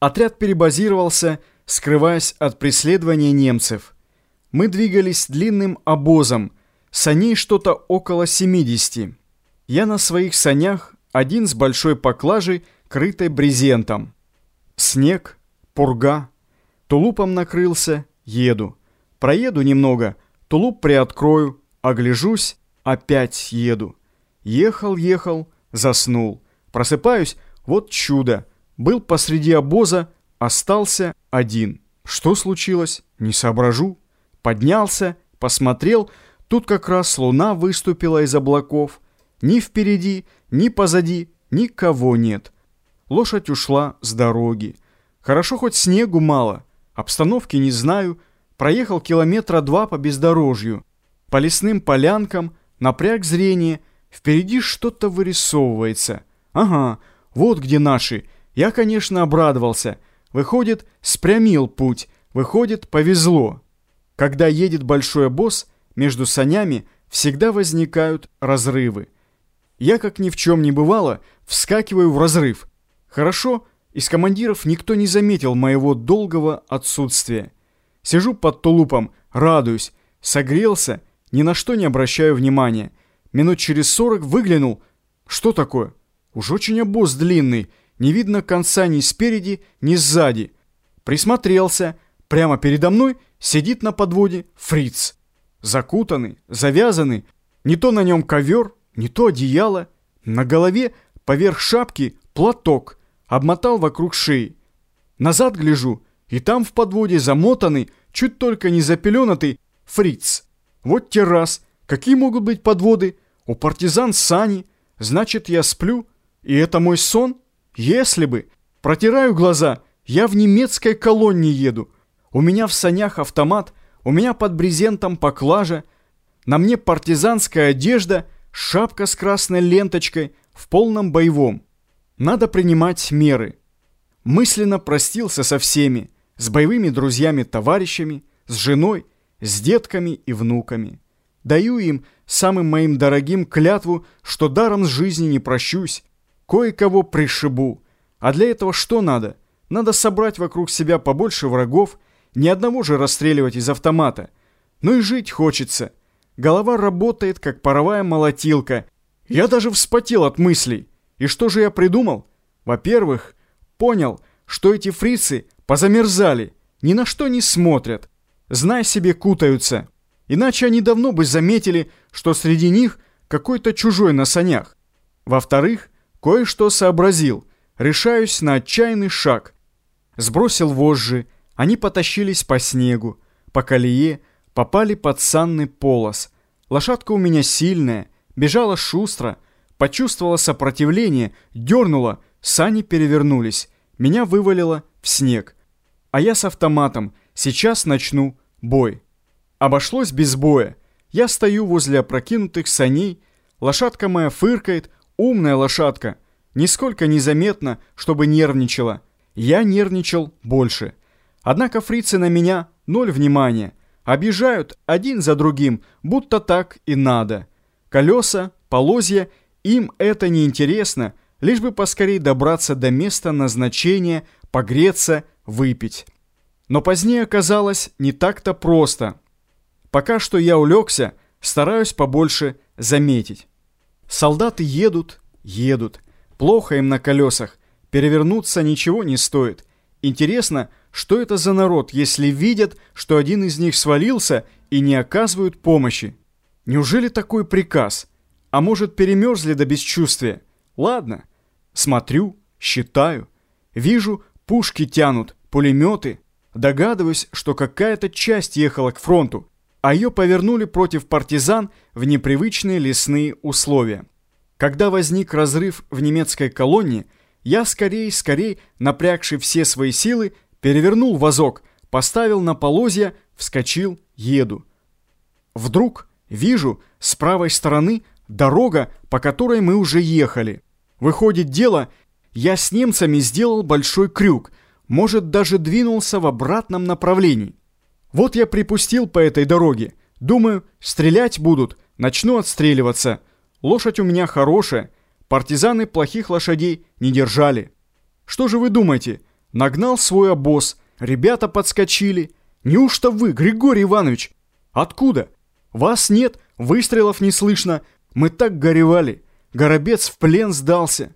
Отряд перебазировался, скрываясь от преследования немцев. Мы двигались длинным обозом, саней что-то около 70. Я на своих санях, один с большой поклажей, крытой брезентом. Снег, пурга, тулупом накрылся, еду. Проеду немного, тулуп приоткрою, огляжусь, опять еду. Ехал, ехал, заснул. Просыпаюсь, вот чудо. Был посреди обоза, остался один. Что случилось? Не соображу. Поднялся, посмотрел, тут как раз луна выступила из облаков. Ни впереди, ни позади никого нет. Лошадь ушла с дороги. Хорошо хоть снегу мало, обстановки не знаю. Проехал километра два по бездорожью. По лесным полянкам напряг зрение, впереди что-то вырисовывается. Ага, вот где наши – я, конечно, обрадовался. Выходит, спрямил путь. Выходит, повезло. Когда едет большой босс, между санями всегда возникают разрывы. Я, как ни в чем не бывало, вскакиваю в разрыв. Хорошо, из командиров никто не заметил моего долгого отсутствия. Сижу под тулупом, радуюсь, согрелся, ни на что не обращаю внимания. Минут через сорок выглянул. Что такое? Уж очень обоз длинный, не видно конца ни спереди, ни сзади. Присмотрелся. Прямо передо мной сидит на подводе фриц. Закутанный, завязанный. Не то на нем ковер, не то одеяло. На голове поверх шапки платок. Обмотал вокруг шеи. Назад гляжу, и там в подводе замотанный, чуть только не запеленатый, фриц. Вот те раз. Какие могут быть подводы? У партизан сани. Значит, я сплю. И это мой сон? Если бы. Протираю глаза, я в немецкой колонне еду. У меня в санях автомат, у меня под брезентом поклажа, на мне партизанская одежда, шапка с красной ленточкой, в полном боевом. Надо принимать меры. Мысленно простился со всеми, с боевыми друзьями-товарищами, с женой, с детками и внуками. Даю им, самым моим дорогим, клятву, что даром с жизни не прощусь, кое-кого пришибу. А для этого что надо? Надо собрать вокруг себя побольше врагов, ни одного же расстреливать из автомата. Ну и жить хочется. Голова работает, как паровая молотилка. Я даже вспотел от мыслей. И что же я придумал? Во-первых, понял, что эти фрицы позамерзали, ни на что не смотрят. Знай себе, кутаются. Иначе они давно бы заметили, что среди них какой-то чужой на санях. Во-вторых, Кое-что сообразил, решаюсь на отчаянный шаг. Сбросил вожжи, они потащились по снегу, по колее, попали под санный полос. Лошадка у меня сильная, бежала шустро, почувствовала сопротивление, дернула, сани перевернулись, меня вывалило в снег. А я с автоматом, сейчас начну бой. Обошлось без боя. Я стою возле опрокинутых саней, лошадка моя фыркает, Умная лошадка. Нисколько незаметно, чтобы нервничала. Я нервничал больше. Однако фрицы на меня ноль внимания. Обижают один за другим, будто так и надо. Колеса, полозья, им это не интересно, лишь бы поскорей добраться до места назначения, погреться, выпить. Но позднее оказалось не так-то просто. Пока что я улегся, стараюсь побольше заметить. Солдаты едут, едут. Плохо им на колесах. Перевернуться ничего не стоит. Интересно, что это за народ, если видят, что один из них свалился и не оказывают помощи? Неужели такой приказ? А может, перемерзли до бесчувствия? Ладно. Смотрю, считаю. Вижу, пушки тянут, пулеметы. Догадываюсь, что какая-то часть ехала к фронту а ее повернули против партизан в непривычные лесные условия. Когда возник разрыв в немецкой колонне, я скорее-скорее, напрягший все свои силы, перевернул вазок, поставил на полозья, вскочил, еду. Вдруг вижу с правой стороны дорога, по которой мы уже ехали. Выходит дело, я с немцами сделал большой крюк, может даже двинулся в обратном направлении. Вот я припустил по этой дороге. Думаю, стрелять будут, начну отстреливаться. Лошадь у меня хорошая. Партизаны плохих лошадей не держали. Что же вы думаете? Нагнал свой обоз. Ребята подскочили. Неужто вы, Григорий Иванович? Откуда? Вас нет, выстрелов не слышно. Мы так горевали. Горобец в плен сдался.